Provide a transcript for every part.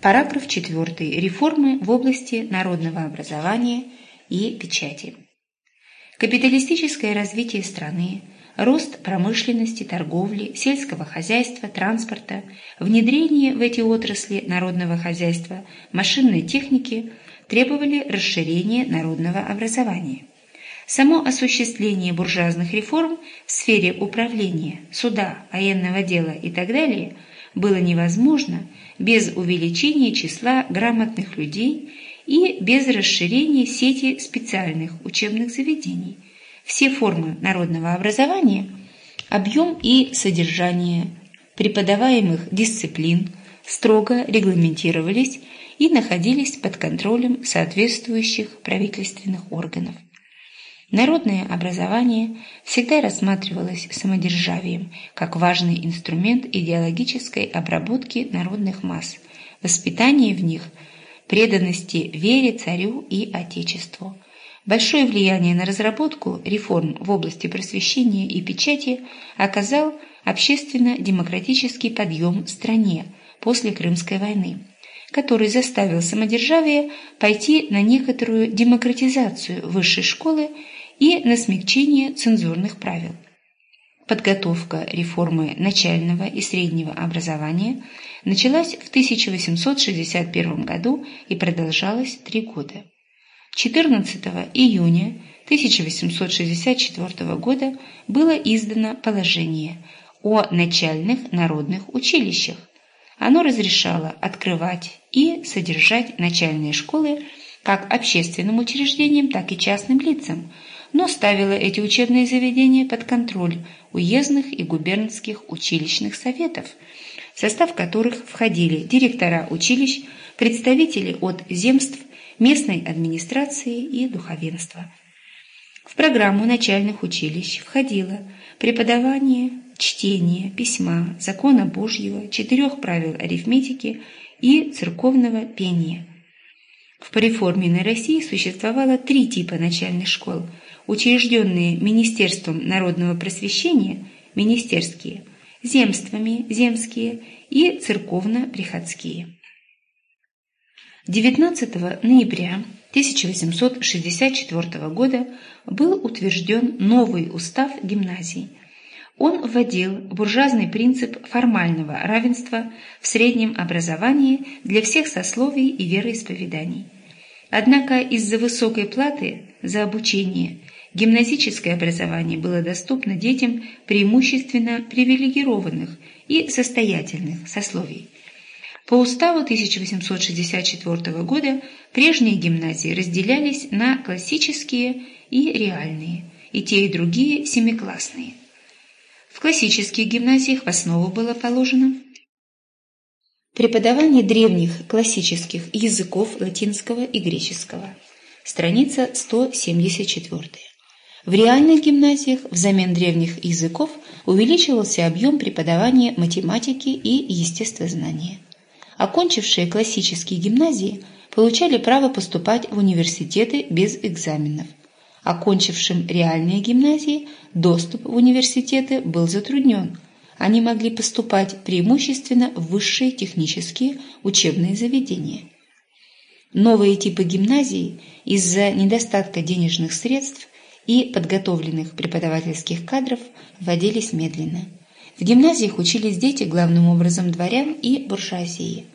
Параграф 4. Реформы в области народного образования и печати. Капиталистическое развитие страны, рост промышленности, торговли, сельского хозяйства, транспорта, внедрение в эти отрасли народного хозяйства, машинной техники требовали расширения народного образования. Само осуществление буржуазных реформ в сфере управления, суда, военного дела и так далее было невозможно без увеличения числа грамотных людей и без расширения сети специальных учебных заведений. Все формы народного образования, объем и содержание преподаваемых дисциплин строго регламентировались и находились под контролем соответствующих правительственных органов. Народное образование всегда рассматривалось самодержавием как важный инструмент идеологической обработки народных масс, воспитания в них преданности вере, царю и Отечеству. Большое влияние на разработку реформ в области просвещения и печати оказал общественно-демократический подъем в стране после Крымской войны который заставил самодержавие пойти на некоторую демократизацию высшей школы и на смягчение цензурных правил. Подготовка реформы начального и среднего образования началась в 1861 году и продолжалась три года. 14 июня 1864 года было издано положение о начальных народных училищах. Оно разрешало открывать и содержать начальные школы как общественным учреждениям, так и частным лицам – но ставила эти учебные заведения под контроль уездных и губернских училищных советов, в состав которых входили директора училищ, представители от земств, местной администрации и духовенства. В программу начальных училищ входило преподавание чтения, письма, закона Божьего, четырех правил арифметики и церковного пения. В пореформенной России существовало три типа начальных школ – учрежденные Министерством народного просвещения, министерские, земствами, земские и церковно-приходские. 19 ноября 1864 года был утвержден новый устав гимназий. Он вводил буржуазный принцип формального равенства в среднем образовании для всех сословий и вероисповеданий. Однако из-за высокой платы за обучение Гимназическое образование было доступно детям преимущественно привилегированных и состоятельных сословий. По уставу 1864 года прежние гимназии разделялись на классические и реальные, и те и другие семиклассные. В классических гимназиях в основу было положено преподавание древних классических языков латинского и греческого. Страница 174. В реальных гимназиях взамен древних языков увеличивался объем преподавания математики и естествознания. Окончившие классические гимназии получали право поступать в университеты без экзаменов. Окончившим реальные гимназии доступ в университеты был затруднен. Они могли поступать преимущественно в высшие технические учебные заведения. Новые типы гимназий из-за недостатка денежных средств и подготовленных преподавательских кадров вводились медленно. В гимназиях учились дети главным образом дворян и буржуазии.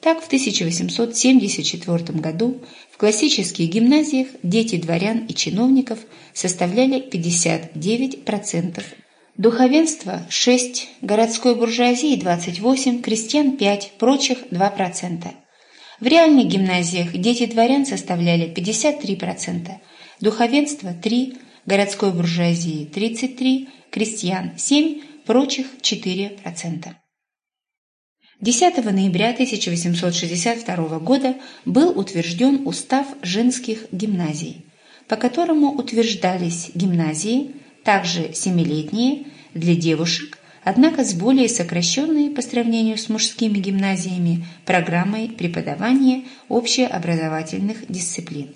Так, в 1874 году в классических гимназиях дети дворян и чиновников составляли 59%, духовенство – 6%, городской буржуазии – 28%, крестьян – 5%, прочих – 2%. В реальных гимназиях дети дворян составляли 53%, духовенство – 3, городской буржуазии – 33, крестьян – 7, прочих – 4%. 10 ноября 1862 года был утвержден устав женских гимназий, по которому утверждались гимназии, также семилетние, для девушек, однако с более сокращенной по сравнению с мужскими гимназиями программой преподавания общеобразовательных дисциплин.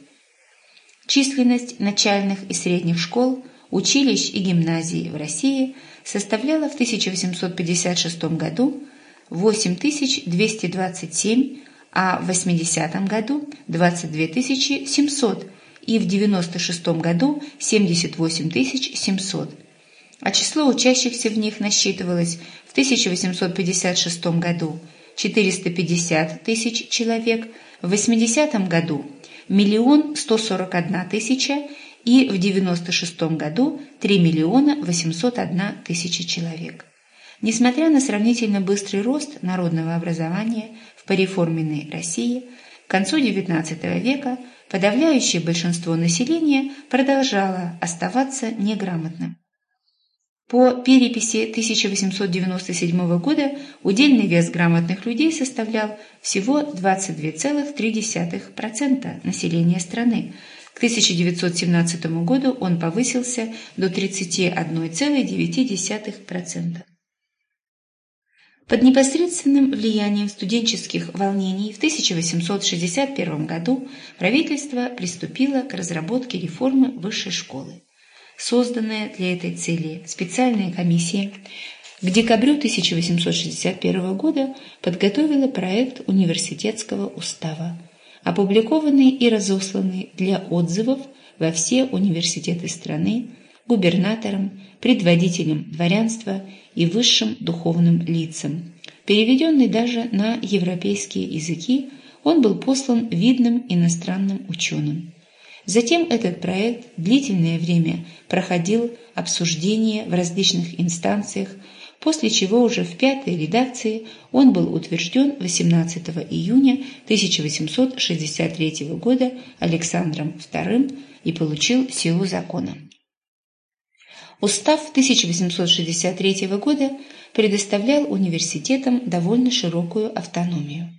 Численность начальных и средних школ, училищ и гимназий в России составляла в 1856 году 8227, а в 80 году 22 700 и в 96 году 78 700. А число учащихся в них насчитывалось в 1856 году 450 тысяч человек, в 80 году миллион 141 тысяча и в 96 году 3 миллиона 801 тысяча человек. Несмотря на сравнительно быстрый рост народного образования в пореформенной России, к концу XIX века подавляющее большинство населения продолжало оставаться неграмотным. По переписи 1897 года удельный вес грамотных людей составлял всего 22,3% населения страны. К 1917 году он повысился до 31,9%. Под непосредственным влиянием студенческих волнений в 1861 году правительство приступило к разработке реформы высшей школы. Созданная для этой цели специальная комиссия к декабрю 1861 года подготовила проект университетского устава, опубликованный и разосланный для отзывов во все университеты страны, губернаторам, предводителям дворянства и высшим духовным лицам. Переведенный даже на европейские языки, он был послан видным иностранным ученым. Затем этот проект длительное время проходил обсуждение в различных инстанциях, после чего уже в пятой редакции он был утвержден 18 июня 1863 года Александром II и получил силу закона. Устав 1863 года предоставлял университетам довольно широкую автономию.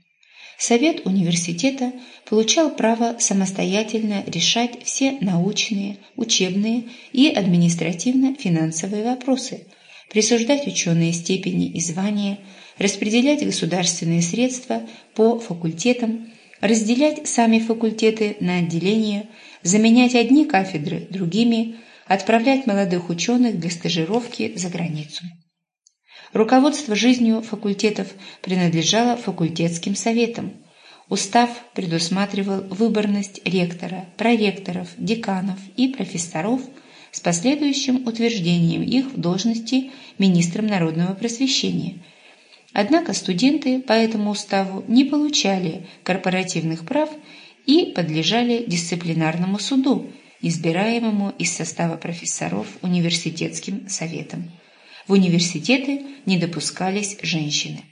Совет университета получал право самостоятельно решать все научные, учебные и административно-финансовые вопросы, присуждать ученые степени и звания, распределять государственные средства по факультетам, разделять сами факультеты на отделения, заменять одни кафедры другими, отправлять молодых ученых для стажировки за границу. Руководство жизнью факультетов принадлежало факультетским советам. Устав предусматривал выборность ректора, проректоров, деканов и профессоров с последующим утверждением их в должности министром народного просвещения. Однако студенты по этому уставу не получали корпоративных прав и подлежали дисциплинарному суду, избираемому из состава профессоров университетским советом в университеты не допускались женщины.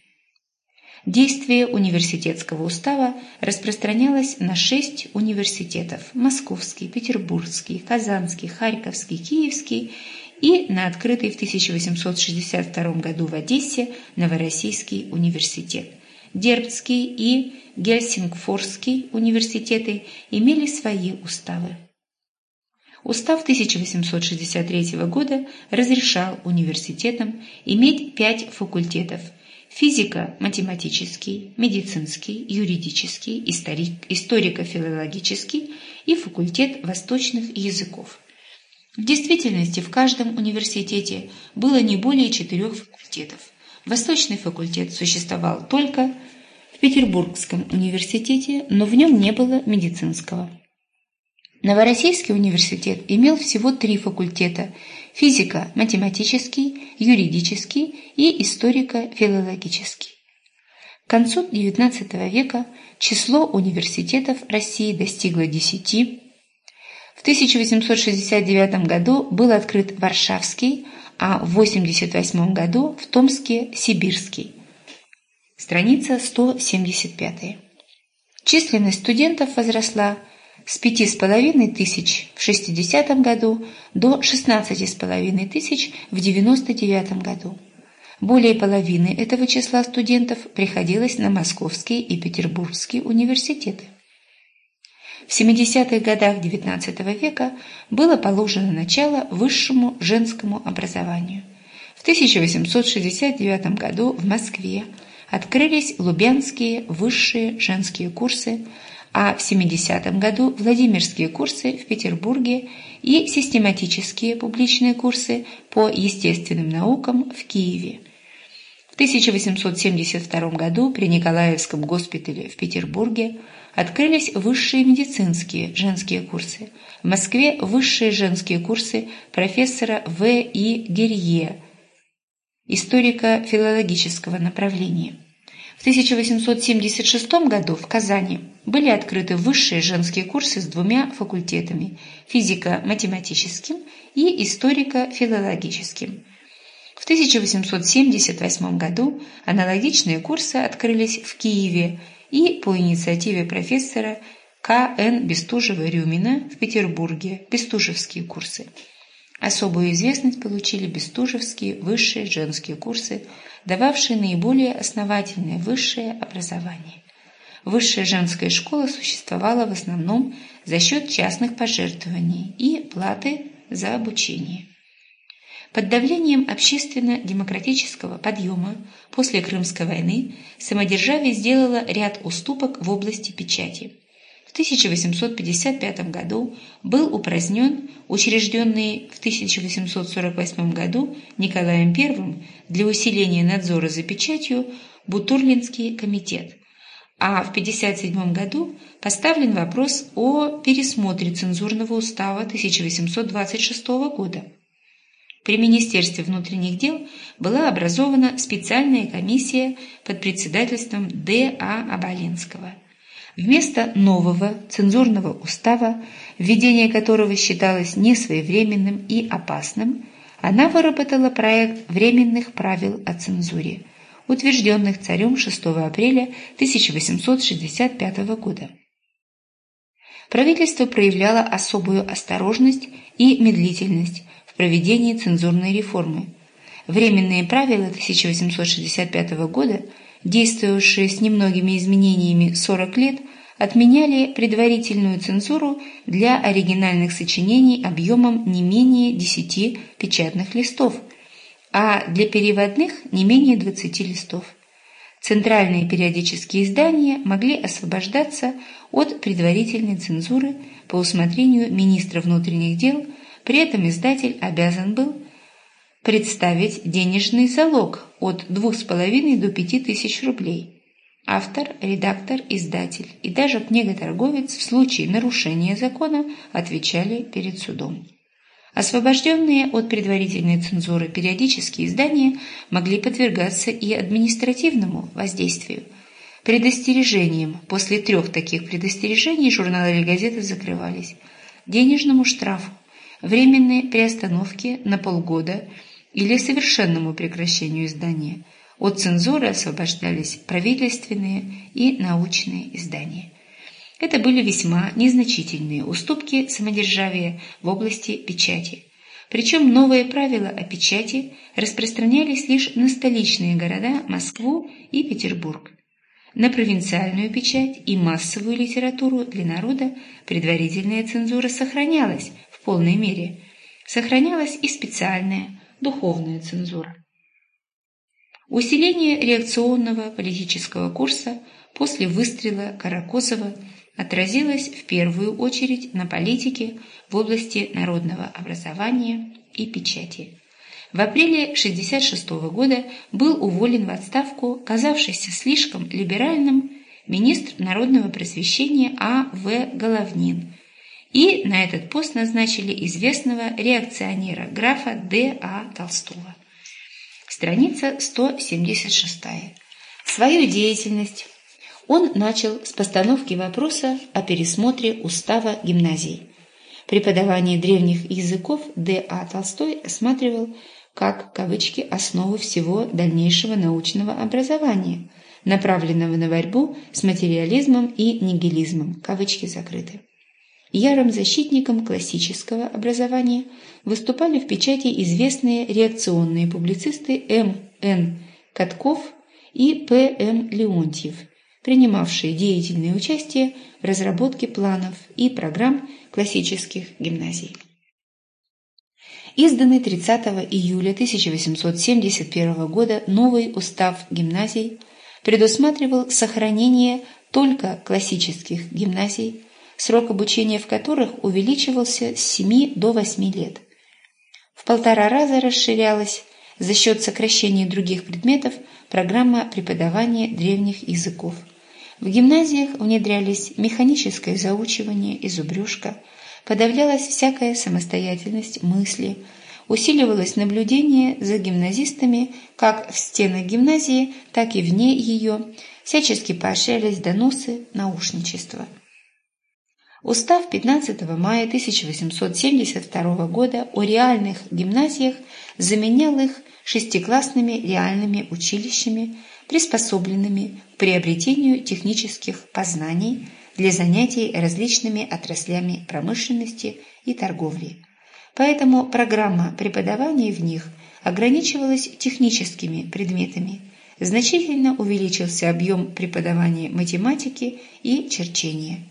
Действие университетского устава распространялось на шесть университетов – Московский, Петербургский, Казанский, Харьковский, Киевский и на открытый в 1862 году в Одессе Новороссийский университет. Дербцкий и Гельсингфорский университеты имели свои уставы. Устав 1863 года разрешал университетам иметь пять факультетов – физико-математический, медицинский, юридический, историко-филологический и факультет восточных языков. В действительности в каждом университете было не более четырех факультетов. Восточный факультет существовал только в Петербургском университете, но в нем не было медицинского. Новороссийский университет имел всего три факультета – физико-математический, юридический и историко-филологический. К концу XIX века число университетов России достигло десяти. В 1869 году был открыт Варшавский, а в 1988 году в Томске – Сибирский. Страница 175. Численность студентов возросла с пяти с половиной тысяч в 60 году до шестнадцати с половиной тысяч в 99 году. Более половины этого числа студентов приходилось на Московские и Петербургские университеты. В 70-х годах XIX века было положено начало высшему женскому образованию. В 1869 году в Москве открылись Лубянские высшие женские курсы а в 70 году Владимирские курсы в Петербурге и систематические публичные курсы по естественным наукам в Киеве. В 1872 году при Николаевском госпитале в Петербурге открылись высшие медицинские женские курсы. В Москве высшие женские курсы профессора В. И. Герье, историка филологического направления. В 1876 году в Казани были открыты высшие женские курсы с двумя факультетами – физико-математическим и историко-филологическим. В 1878 году аналогичные курсы открылись в Киеве и по инициативе профессора К.Н. Бестужева-Рюмина в Петербурге Бестужевские курсы. Особую известность получили Бестужевские высшие женские курсы, дававшие наиболее основательное высшее образование. Высшая женская школа существовала в основном за счет частных пожертвований и платы за обучение. Под давлением общественно-демократического подъема после Крымской войны самодержавие сделало ряд уступок в области печати. В 1855 году был упразднен учрежденный в 1848 году Николаем I для усиления надзора за печатью Бутурлинский комитет, а в 1957 году поставлен вопрос о пересмотре цензурного устава 1826 года. При Министерстве внутренних дел была образована специальная комиссия под председательством Д. А. Абалинского. Вместо нового цензурного устава, введение которого считалось несвоевременным и опасным, она выработала проект временных правил о цензуре, утвержденных царем 6 апреля 1865 года. Правительство проявляло особую осторожность и медлительность в проведении цензурной реформы. Временные правила 1865 года, действовавшие с немногими изменениями 40 лет, отменяли предварительную цензуру для оригинальных сочинений объемом не менее 10 печатных листов, а для переводных не менее 20 листов. Центральные периодические издания могли освобождаться от предварительной цензуры по усмотрению министра внутренних дел – при этом издатель обязан был представить денежный залог от 2,5 до 5 тысяч рублей. Автор, редактор, издатель и даже книготорговец в случае нарушения закона отвечали перед судом. Освобожденные от предварительной цензуры периодические издания могли подвергаться и административному воздействию. Предостережением после трех таких предостережений журналы или газеты закрывались. Денежному штрафу временной приостановке на полгода или совершенному прекращению издания. От цензуры освобождались правительственные и научные издания. Это были весьма незначительные уступки самодержавия в области печати. Причем новые правила о печати распространялись лишь на столичные города Москву и Петербург. На провинциальную печать и массовую литературу для народа предварительная цензура сохранялась в полной мере, сохранялась и специальная духовная цензура. Усиление реакционного политического курса после выстрела Каракозова отразилось в первую очередь на политике в области народного образования и печати. В апреле 1966 года был уволен в отставку казавшийся слишком либеральным министр народного просвещения А. В. Головнин, и на этот пост назначили известного реакционера графа Д. А. Толстого. Страница 176. Свою деятельность он начал с постановки вопроса о пересмотре устава гимназий. Преподавание древних языков Д. А. Толстой осматривал как, кавычки, основу всего дальнейшего научного образования, направленного на борьбу с материализмом и нигилизмом, кавычки закрыты. Ярым защитником классического образования выступали в печати известные реакционные публицисты М. Н. Катков и П. М. Леонтьев, принимавшие деятельное участие в разработке планов и программ классических гимназий. Изданный 30 июля 1871 года новый устав гимназий предусматривал сохранение только классических гимназий, срок обучения в которых увеличивался с 7 до 8 лет. В полтора раза расширялось за счет сокращения других предметов программа преподавания древних языков. В гимназиях внедрялись механическое заучивание и зубрежка, подавлялась всякая самостоятельность мысли, усиливалось наблюдение за гимназистами как в стенах гимназии, так и вне ее, всячески поощрялись доносы, наушничество. Устав 15 мая 1872 года о реальных гимназиях заменял их шестиклассными реальными училищами, приспособленными к приобретению технических познаний для занятий различными отраслями промышленности и торговли. Поэтому программа преподавания в них ограничивалась техническими предметами. Значительно увеличился объем преподавания математики и черчения.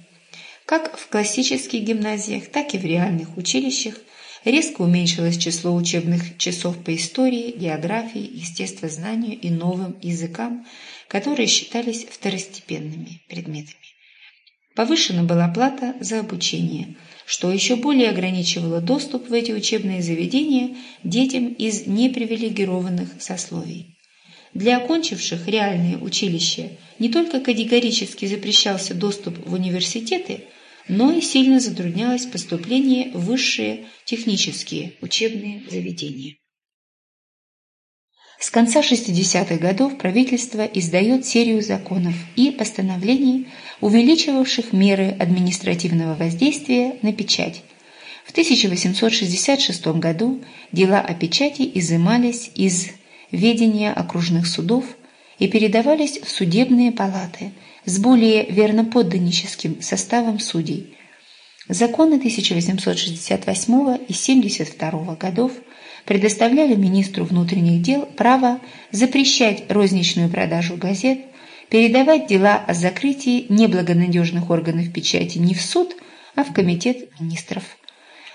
Как в классических гимназиях, так и в реальных училищах резко уменьшилось число учебных часов по истории, географии, естествознанию и новым языкам, которые считались второстепенными предметами. Повышена была плата за обучение, что еще более ограничивало доступ в эти учебные заведения детям из непривилегированных сословий. Для окончивших реальные училища не только категорически запрещался доступ в университеты, но и сильно затруднялось поступление в высшие технические учебные заведения. С конца 60-х годов правительство издает серию законов и постановлений, увеличивавших меры административного воздействия на печать. В 1866 году дела о печати изымались из ведения окружных судов и передавались в судебные палаты с более верноподданническим составом судей. Законы 1868 и 1872 годов предоставляли министру внутренних дел право запрещать розничную продажу газет, передавать дела о закрытии неблагонадежных органов печати не в суд, а в комитет министров.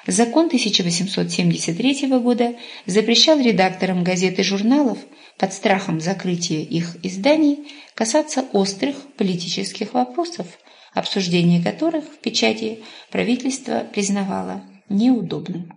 Закон 1873 года запрещал редакторам газет и журналов под страхом закрытия их изданий касаться острых политических вопросов, обсуждение которых в печати правительство признавало неудобным.